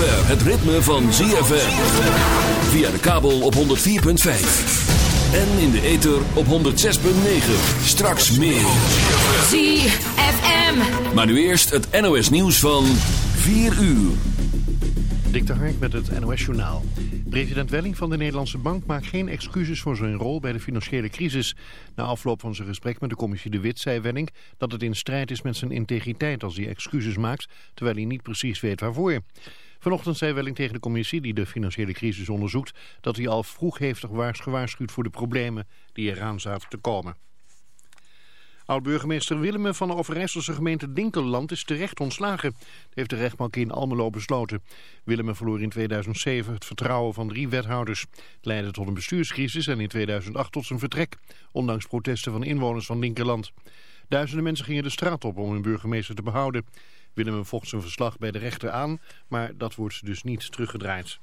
Zover het ritme van ZFM. Via de kabel op 104.5. En in de ether op 106.9. Straks meer. ZFM. Maar nu eerst het NOS nieuws van 4 uur. Dik de Hark met het NOS Journaal. President Welling van de Nederlandse Bank maakt geen excuses voor zijn rol bij de financiële crisis. Na afloop van zijn gesprek met de commissie De Wit zei Welling dat het in strijd is met zijn integriteit als hij excuses maakt, terwijl hij niet precies weet waarvoor. Vanochtend zei Welling tegen de commissie die de financiële crisis onderzoekt dat hij al vroeg heeft gewaarschuwd voor de problemen die eraan zaten te komen. Oud-burgemeester Willemme van de Overijsselse gemeente Dinkeland is terecht ontslagen. Dat heeft de rechtbank in Almelo besloten. Willemme verloor in 2007 het vertrouwen van drie wethouders. Het leidde tot een bestuurscrisis en in 2008 tot zijn vertrek. Ondanks protesten van inwoners van Dinkeland. Duizenden mensen gingen de straat op om hun burgemeester te behouden. Willemme vocht zijn verslag bij de rechter aan, maar dat wordt dus niet teruggedraaid.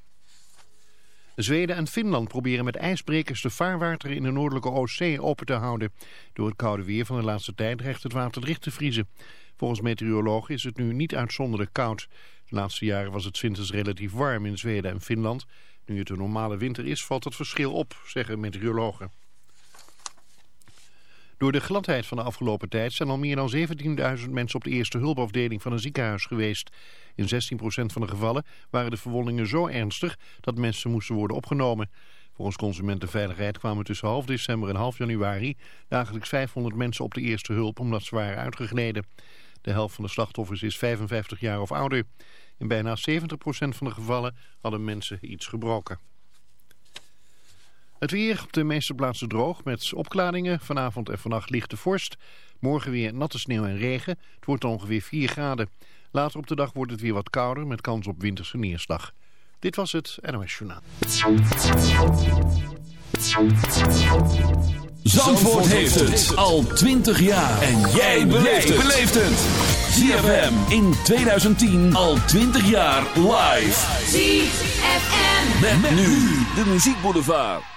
Zweden en Finland proberen met ijsbrekers de vaarwater in de noordelijke Oostzee open te houden. Door het koude weer van de laatste tijd dreigt het water dicht te vriezen. Volgens meteorologen is het nu niet uitzonderlijk koud. De laatste jaren was het winters relatief warm in Zweden en Finland. Nu het een normale winter is, valt het verschil op, zeggen meteorologen. Door de gladheid van de afgelopen tijd zijn al meer dan 17.000 mensen op de eerste hulpafdeling van een ziekenhuis geweest. In 16% van de gevallen waren de verwondingen zo ernstig dat mensen moesten worden opgenomen. Volgens Consumentenveiligheid kwamen tussen half december en half januari dagelijks 500 mensen op de eerste hulp omdat ze waren uitgegleden. De helft van de slachtoffers is 55 jaar of ouder. In bijna 70% van de gevallen hadden mensen iets gebroken. Het weer op de meeste plaatsen droog met opklaringen. Vanavond en vannacht lichte vorst. Morgen weer natte sneeuw en regen. Het wordt ongeveer 4 graden. Later op de dag wordt het weer wat kouder met kans op winterse neerslag. Dit was het NOS Journaal. Zandvoort heeft het al 20 jaar. En jij beleeft het. ZFM in 2010 al 20 jaar live. ZFM. Met, met nu de muziekboulevard.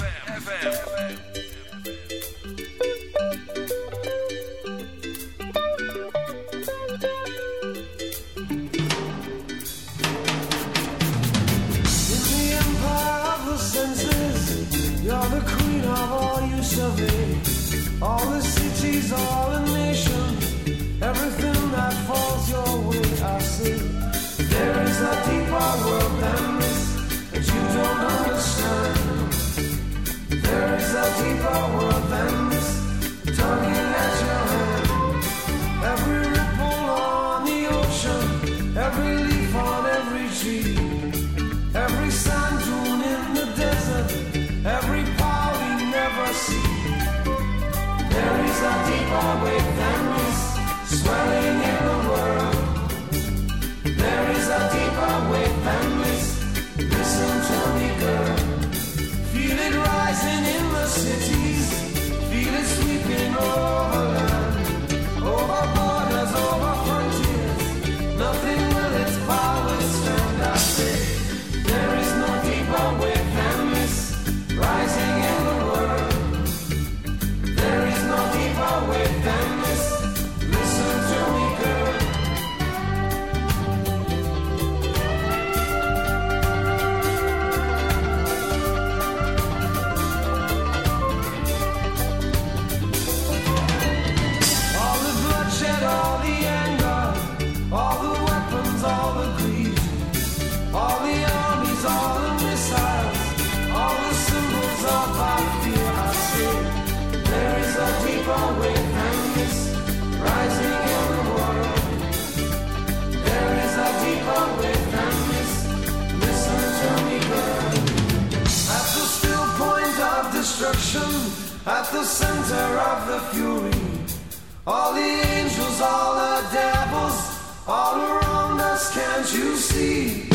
the fury. All the angels, all the devils, all around us, can't you see?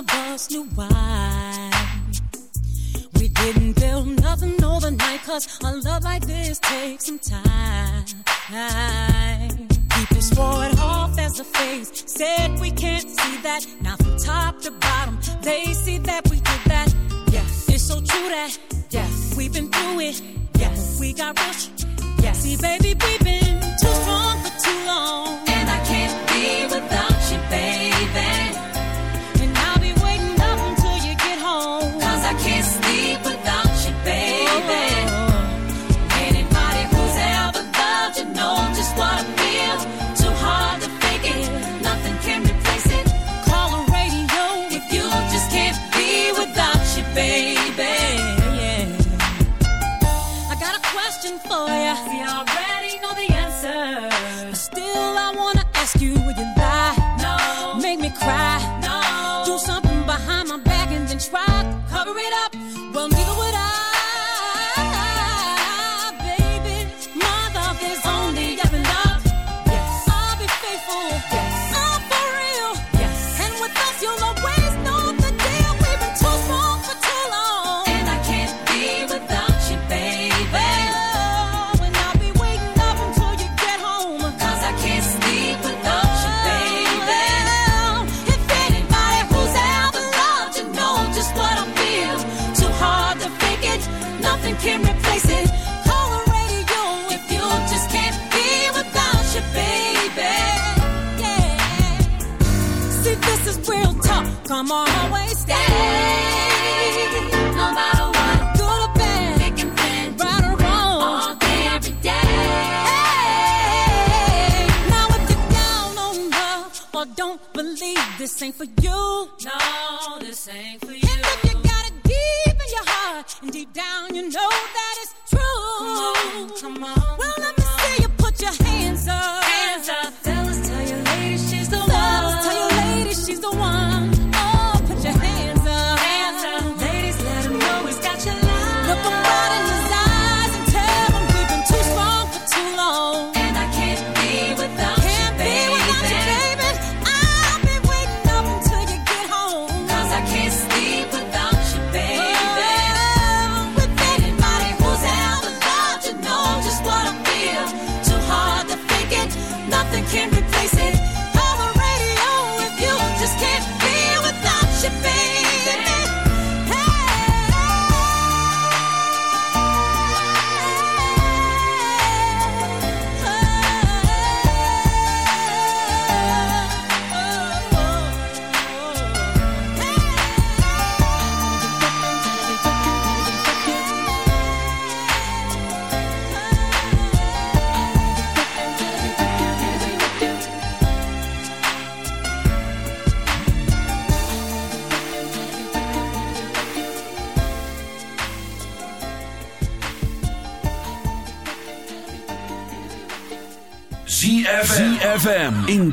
of knew why. We didn't build nothing overnight, cause a love like this takes some time. People swore it off as a phase, said we can't see that. Now from top to bottom, they see that we did that. Yes, it's so true that. Yes, we've been through it. Yes, we got rich. Yes, see, baby, we've been too strong for too long, and I can't be without you, baby. I'm always stay, No matter what, good or bad, thick and thin, right or wrong, all day every day. Hey, now if you're down on love or don't believe this ain't for you, no, this ain't for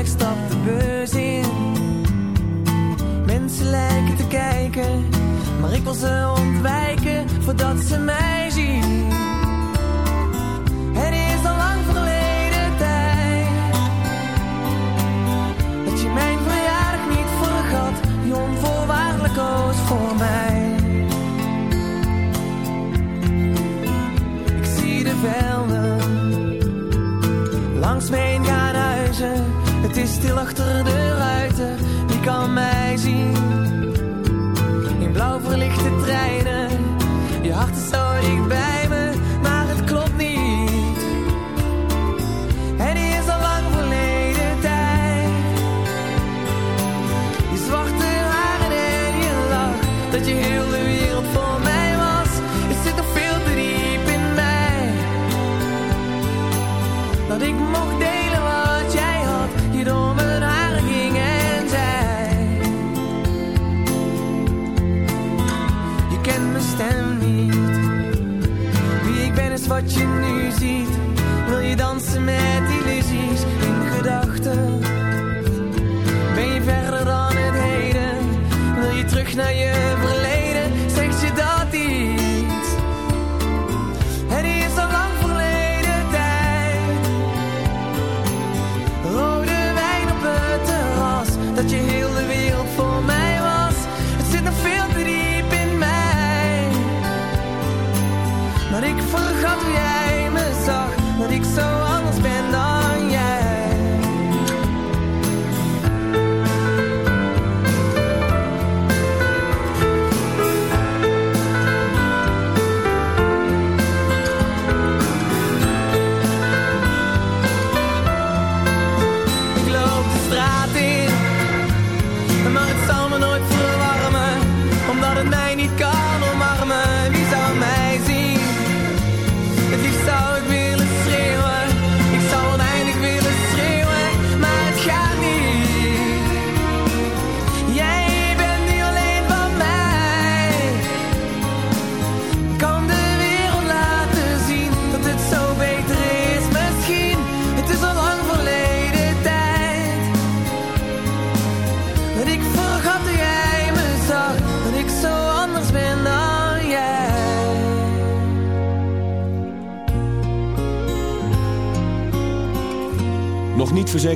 ik stap de bus in. Mensen lijken te kijken, maar ik wil ze ontwijken voordat ze mij zien. stil achter de raam.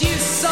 you saw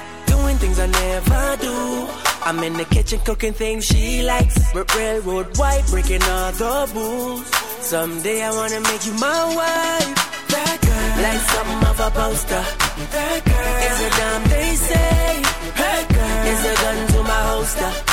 Doing things I never do. I'm in the kitchen cooking things she likes. R- railroad white, breaking all the rules. Someday I wanna make you my wife. That girl, like something of a poster. That girl is a damn they say. That girl is a gun to my holster.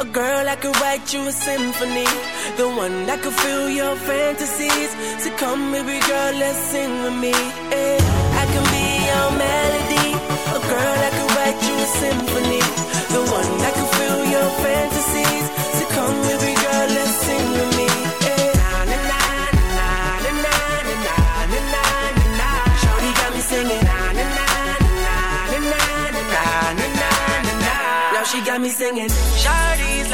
A girl I could write you a symphony, the one that could fill your fantasies. So come, baby girl, let's sing with me. Yeah. I can be your melody, a girl I could write you a symphony, the one that could fill your fantasies. So come, baby girl, let's sing with me. Eh. She got me singing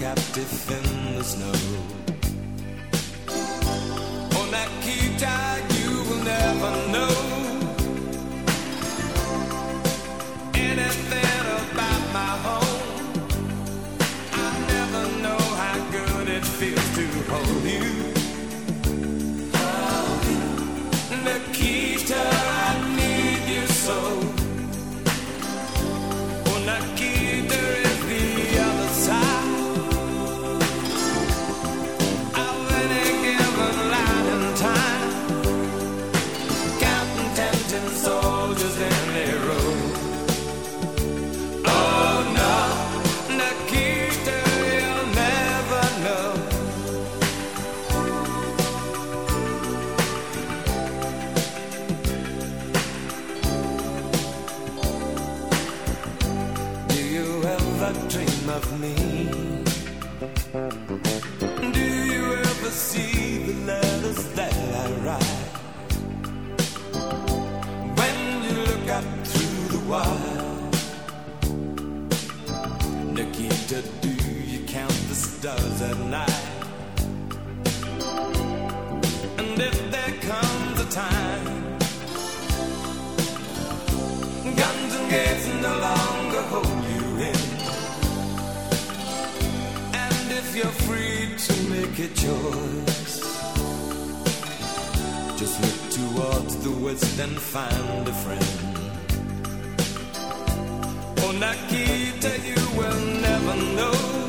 Captive in the snow. On that key tag call you. a choice. Just look towards the west and find a friend. Oh, Nakita, you will never know.